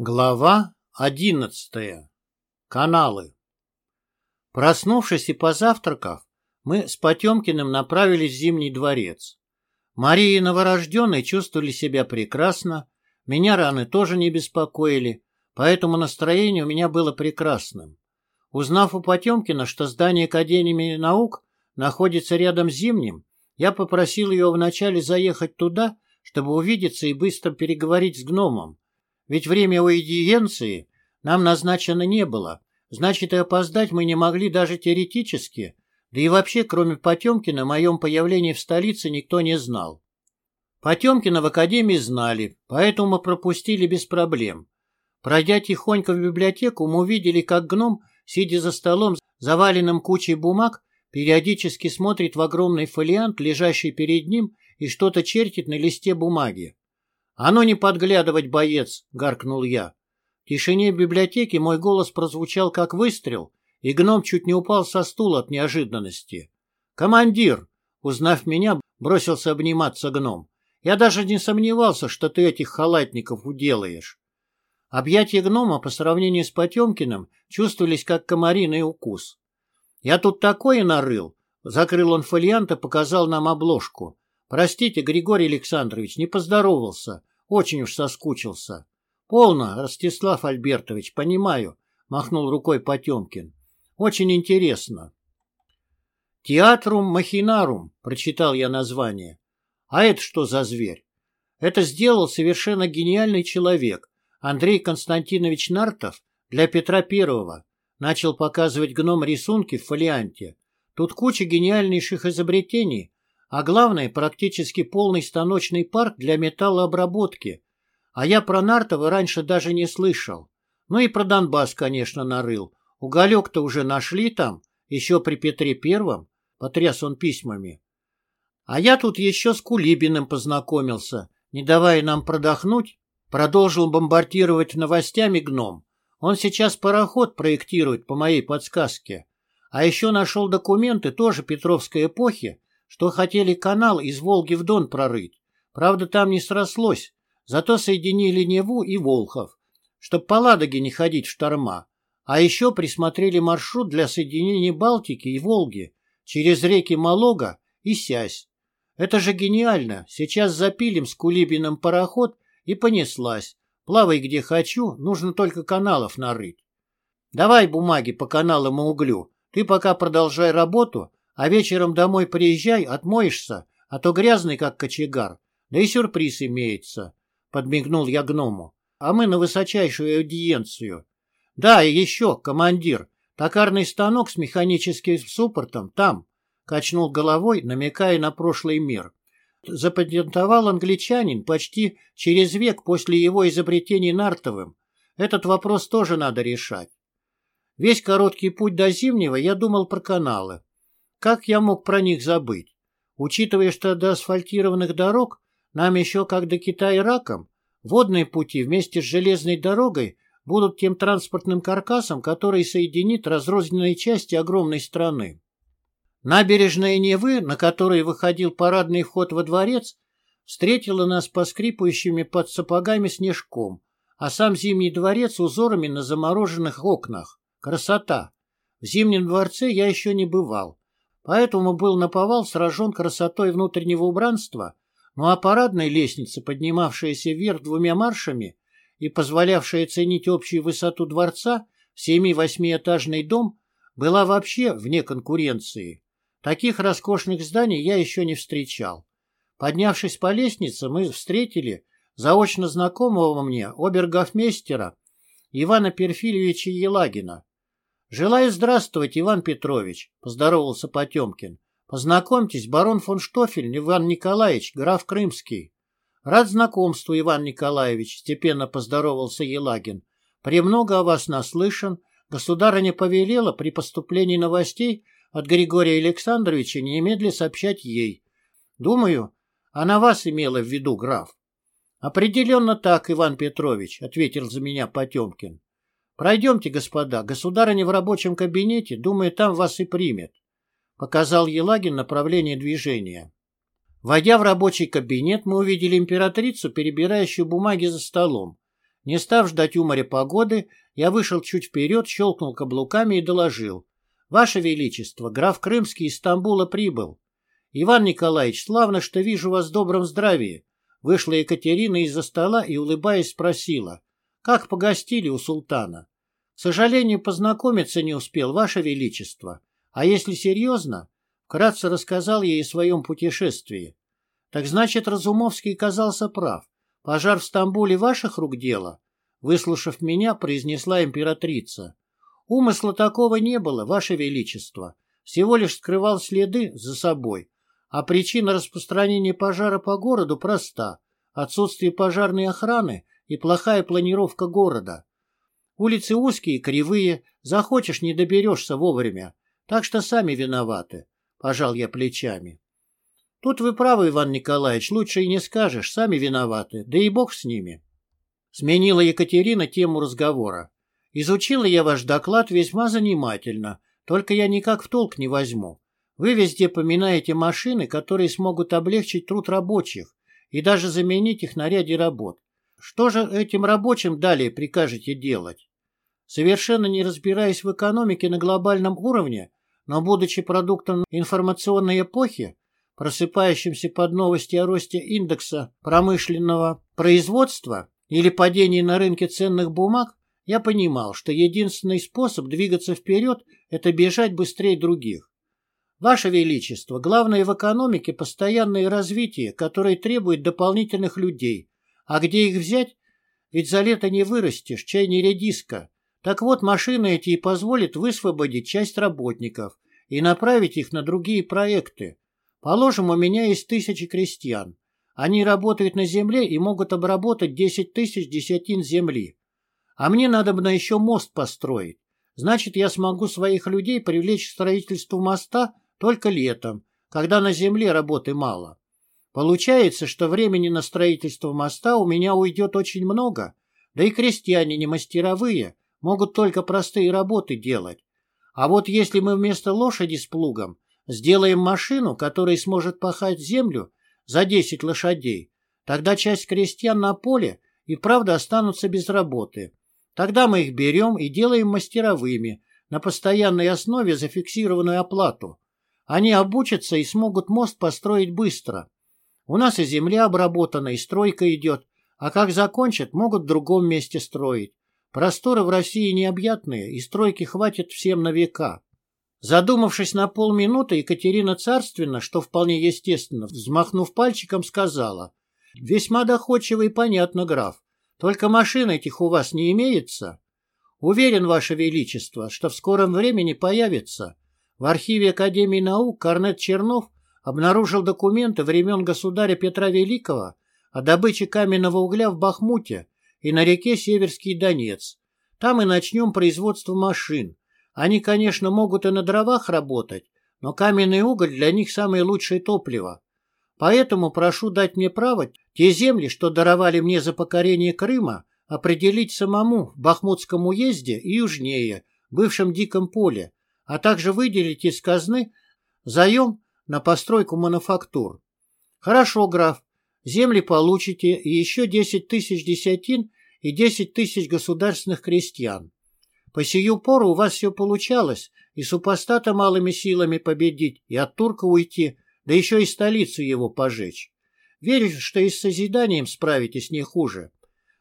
Глава одиннадцатая. Каналы. Проснувшись и позавтракав, мы с Потемкиным направились в Зимний дворец. Мария и новорожденные чувствовали себя прекрасно, меня раны тоже не беспокоили, поэтому настроение у меня было прекрасным. Узнав у Потемкина, что здание Академии наук находится рядом с Зимним, я попросил его вначале заехать туда, чтобы увидеться и быстро переговорить с гномом, ведь время аудиенции нам назначено не было, значит, и опоздать мы не могли даже теоретически, да и вообще, кроме Потемкина, о моем появлении в столице никто не знал. Потемкина в академии знали, поэтому мы пропустили без проблем. Пройдя тихонько в библиотеку, мы увидели, как гном, сидя за столом, заваленным кучей бумаг, периодически смотрит в огромный фолиант, лежащий перед ним, и что-то чертит на листе бумаги. «А ну не подглядывать, боец!» — гаркнул я. В тишине библиотеки мой голос прозвучал как выстрел, и гном чуть не упал со стула от неожиданности. «Командир!» — узнав меня, бросился обниматься гном. «Я даже не сомневался, что ты этих халатников уделаешь». Объятия гнома по сравнению с Потемкиным чувствовались как комариный укус. «Я тут такое нарыл!» Закрыл он фолиант и показал нам обложку. «Простите, Григорий Александрович, не поздоровался. Очень уж соскучился. — Полно, Ростислав Альбертович, понимаю, — махнул рукой Потемкин. — Очень интересно. — Театрум махинарум, — прочитал я название. А это что за зверь? Это сделал совершенно гениальный человек, Андрей Константинович Нартов, для Петра Первого. Начал показывать гном рисунки в фолианте. Тут куча гениальнейших изобретений, а главное, практически полный станочный парк для металлообработки. А я про Нартова раньше даже не слышал. Ну и про Донбасс, конечно, нарыл. Уголек-то уже нашли там, еще при Петре Первом. Потряс он письмами. А я тут еще с Кулибиным познакомился. Не давая нам продохнуть, продолжил бомбардировать новостями гном. Он сейчас пароход проектирует по моей подсказке. А еще нашел документы тоже Петровской эпохи, что хотели канал из Волги в Дон прорыть. Правда, там не срослось, зато соединили Неву и Волхов, чтоб по Ладоге не ходить в шторма. А еще присмотрели маршрут для соединения Балтики и Волги через реки Малога и Сясь. Это же гениально. Сейчас запилим с Кулибиным пароход и понеслась. Плавай где хочу, нужно только каналов нарыть. Давай бумаги по каналам и углю. Ты пока продолжай работу, а вечером домой приезжай, отмоешься, а то грязный, как кочегар. Да и сюрприз имеется. Подмигнул я гному. А мы на высочайшую аудиенцию. Да, и еще, командир, токарный станок с механическим суппортом там. Качнул головой, намекая на прошлый мир. Запатентовал англичанин почти через век после его изобретения Нартовым. Этот вопрос тоже надо решать. Весь короткий путь до Зимнего я думал про каналы. Как я мог про них забыть? Учитывая, что до асфальтированных дорог нам еще как до Китая раком, водные пути вместе с железной дорогой будут тем транспортным каркасом, который соединит разрозненные части огромной страны. Набережная Невы, на которой выходил парадный вход во дворец, встретила нас поскрипывающими под сапогами снежком, а сам Зимний дворец узорами на замороженных окнах. Красота! В Зимнем дворце я еще не бывал. Поэтому был наповал сражен красотой внутреннего убранства, ну а парадная лестница, поднимавшаяся вверх двумя маршами и позволявшая оценить общую высоту дворца, семи-восьмиэтажный дом, была вообще вне конкуренции. Таких роскошных зданий я еще не встречал. Поднявшись по лестнице, мы встретили заочно знакомого мне обергофмейстера Ивана Перфильевича Елагина, «Желаю здравствовать, Иван Петрович», — поздоровался Потемкин. «Познакомьтесь, барон фон Штофель Иван Николаевич, граф Крымский». «Рад знакомству, Иван Николаевич», — степенно поздоровался Елагин. «Премного о вас наслышан. Государыня повелела при поступлении новостей от Григория Александровича немедля сообщать ей. Думаю, она вас имела в виду, граф». «Определенно так, Иван Петрович», — ответил за меня Потемкин. «Пройдемте, господа, государыня в рабочем кабинете, думаю, там вас и примет», — показал Елагин направление движения. Войдя в рабочий кабинет, мы увидели императрицу, перебирающую бумаги за столом. Не став ждать у моря погоды, я вышел чуть вперед, щелкнул каблуками и доложил. «Ваше Величество, граф Крымский из Стамбула прибыл. Иван Николаевич, славно, что вижу вас в добром здравии». Вышла Екатерина из-за стола и, улыбаясь, спросила. «Как погостили у султана?» «К сожалению, познакомиться не успел, Ваше Величество. А если серьезно?» Вкратце рассказал ей о своем путешествии. «Так значит, Разумовский казался прав. Пожар в Стамбуле ваших рук дело?» Выслушав меня, произнесла императрица. Умысла такого не было, Ваше Величество. Всего лишь скрывал следы за собой. А причина распространения пожара по городу проста. Отсутствие пожарной охраны и плохая планировка города. Улицы узкие, кривые, захочешь, не доберешься вовремя. Так что сами виноваты. Пожал я плечами. Тут вы правы, Иван Николаевич, лучше и не скажешь, сами виноваты, да и бог с ними. Сменила Екатерина тему разговора. Изучила я ваш доклад весьма занимательно, только я никак в толк не возьму. Вы везде поминаете машины, которые смогут облегчить труд рабочих и даже заменить их на ряде работ. Что же этим рабочим далее прикажете делать? Совершенно не разбираясь в экономике на глобальном уровне, но будучи продуктом информационной эпохи, просыпающимся под новости о росте индекса промышленного производства или падении на рынке ценных бумаг, я понимал, что единственный способ двигаться вперед – это бежать быстрее других. Ваше Величество, главное в экономике – постоянное развитие, которое требует дополнительных людей. А где их взять? Ведь за лето не вырастешь, чай не редиска. Так вот, машины эти и позволят высвободить часть работников и направить их на другие проекты. Положим, у меня есть тысячи крестьян. Они работают на земле и могут обработать 10 тысяч десятин земли. А мне надо бы еще мост построить. Значит, я смогу своих людей привлечь к строительству моста только летом, когда на земле работы мало. Получается, что времени на строительство моста у меня уйдет очень много, да и крестьяне не мастеровые, могут только простые работы делать. А вот если мы вместо лошади с плугом сделаем машину, которая сможет пахать землю за 10 лошадей, тогда часть крестьян на поле и правда останутся без работы, Тогда мы их берем и делаем мастеровыми, на постоянной основе зафиксированную оплату. Они обучатся и смогут мост построить быстро. У нас и земля обработана, и стройка идет, а как закончат, могут в другом месте строить. Просторы в России необъятные, и стройки хватит всем на века. Задумавшись на полминуты, Екатерина царственно, что вполне естественно, взмахнув пальчиком, сказала. «Весьма доходчиво и понятно, граф. Только машин этих у вас не имеется? Уверен, Ваше Величество, что в скором времени появится. В архиве Академии наук Корнет Чернов обнаружил документы времен государя Петра Великого о добыче каменного угля в Бахмуте и на реке Северский Донец. Там и начнем производство машин. Они, конечно, могут и на дровах работать, но каменный уголь для них самое лучшее топливо. Поэтому прошу дать мне право те земли, что даровали мне за покорение Крыма, определить самому в Бахмутском уезде и южнее, бывшем диком поле, а также выделить из казны заем на постройку мануфактур. Хорошо, граф, земли получите и еще 10 тысяч десятин и 10 тысяч государственных крестьян. По сию пору у вас все получалось, и супостата малыми силами победить, и от турка уйти – да еще и столицу его пожечь. Верю, что и с созиданием справитесь не хуже.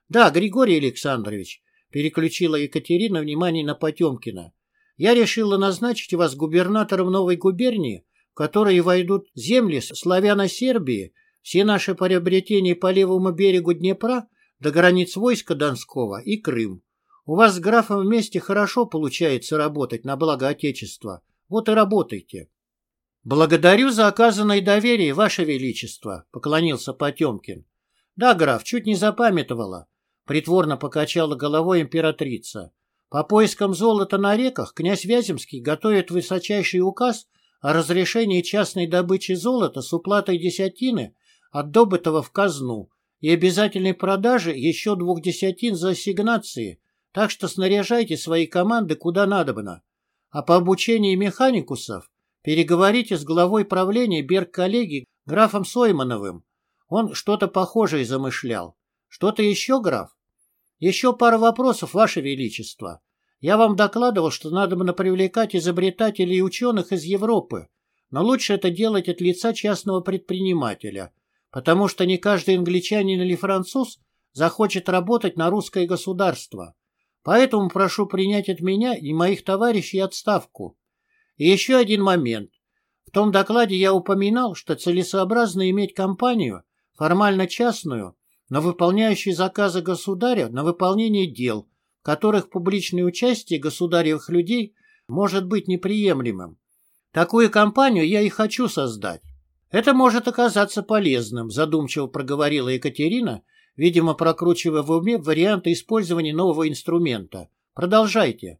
Да, Григорий Александрович, переключила Екатерина внимание на Потемкина. Я решила назначить вас губернатором новой губернии, в которой войдут земли славяно-сербии, все наши приобретения по левому берегу Днепра до границ войска Донского и Крым. У вас с графом вместе хорошо получается работать на благо Отечества. Вот и работайте. «Благодарю за оказанное доверие, Ваше Величество», — поклонился Потемкин. «Да, граф, чуть не запамятовала», — притворно покачала головой императрица. «По поискам золота на реках князь Вяземский готовит высочайший указ о разрешении частной добычи золота с уплатой десятины от добытого в казну и обязательной продажи еще двух десятин за ассигнации, так что снаряжайте свои команды куда надобно. А по обучению механикусов Переговорите с главой правления Берг-коллеги графом Соймановым. Он что-то похожее замышлял. Что-то еще, граф? Еще пара вопросов, Ваше Величество. Я вам докладывал, что надо бы привлекать изобретателей и ученых из Европы, но лучше это делать от лица частного предпринимателя, потому что не каждый англичанин или француз захочет работать на русское государство. Поэтому прошу принять от меня и моих товарищей отставку. И еще один момент. В том докладе я упоминал, что целесообразно иметь компанию, формально частную, но выполняющую заказы государя на выполнение дел, которых публичное участие государевых людей может быть неприемлемым. Такую компанию я и хочу создать. Это может оказаться полезным, задумчиво проговорила Екатерина, видимо, прокручивая в уме варианты использования нового инструмента. Продолжайте.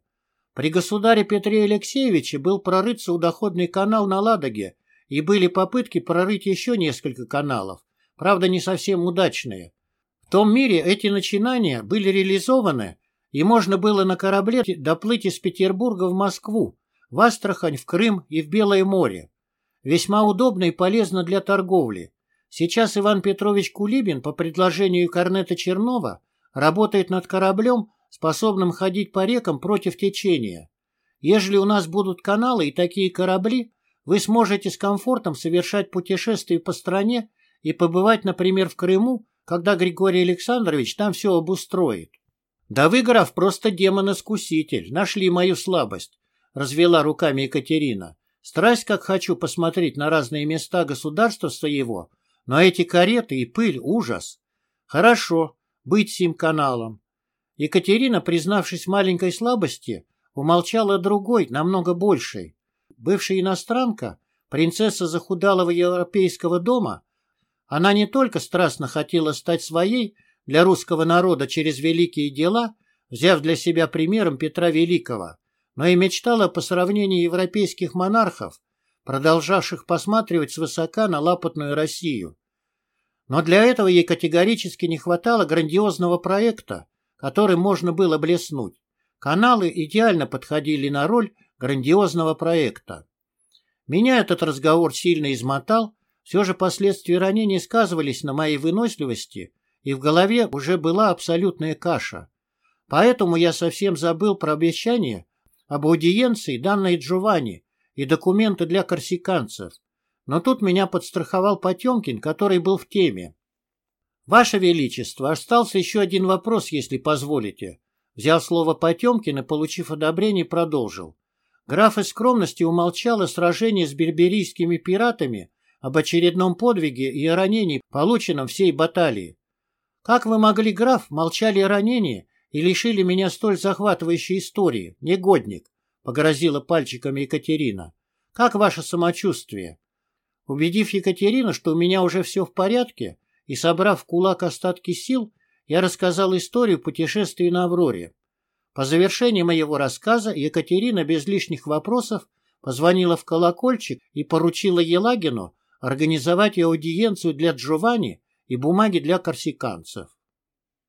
При государе Петре Алексеевиче был прорыт судоходный канал на Ладоге, и были попытки прорыть еще несколько каналов, правда, не совсем удачные. В том мире эти начинания были реализованы, и можно было на корабле доплыть из Петербурга в Москву, в Астрахань, в Крым и в Белое море. Весьма удобно и полезно для торговли. Сейчас Иван Петрович Кулибин по предложению Корнета Чернова работает над кораблем, способным ходить по рекам против течения. Ежели у нас будут каналы и такие корабли, вы сможете с комфортом совершать путешествия по стране и побывать, например, в Крыму, когда Григорий Александрович там все обустроит. Да вы, граф, просто демон-искуситель, нашли мою слабость, развела руками Екатерина. Страсть, как хочу посмотреть на разные места государства своего, но эти кареты и пыль — ужас. Хорошо, быть сим каналом. Екатерина, признавшись маленькой слабости, умолчала другой, намного большей. Бывшая иностранка, принцесса захудалого европейского дома, она не только страстно хотела стать своей для русского народа через великие дела, взяв для себя примером Петра Великого, но и мечтала по сравнению европейских монархов, продолжавших посматривать свысока на лапотную Россию. Но для этого ей категорически не хватало грандиозного проекта, который можно было блеснуть. Каналы идеально подходили на роль грандиозного проекта. Меня этот разговор сильно измотал, все же последствия ранения сказывались на моей выносливости, и в голове уже была абсолютная каша. Поэтому я совсем забыл про обещание об аудиенции, данной Джованни, и документы для корсиканцев. Но тут меня подстраховал Потемкин, который был в теме. «Ваше Величество, остался еще один вопрос, если позволите». Взял слово Потемкин и, получив одобрение, продолжил. Граф из скромности умолчал о сражении с берберийскими пиратами, об очередном подвиге и о ранении, полученном всей баталии. Как вы могли, граф, молчали о ранении и лишили меня столь захватывающей истории, негодник, — погрозила пальчиками Екатерина. — Как ваше самочувствие? Убедив Екатерину, что у меня уже все в порядке, и собрав в кулак остатки сил, я рассказал историю путешествия на Авроре. По завершении моего рассказа Екатерина без лишних вопросов позвонила в колокольчик и поручила Елагину организовать аудиенцию для Джованни и бумаги для корсиканцев.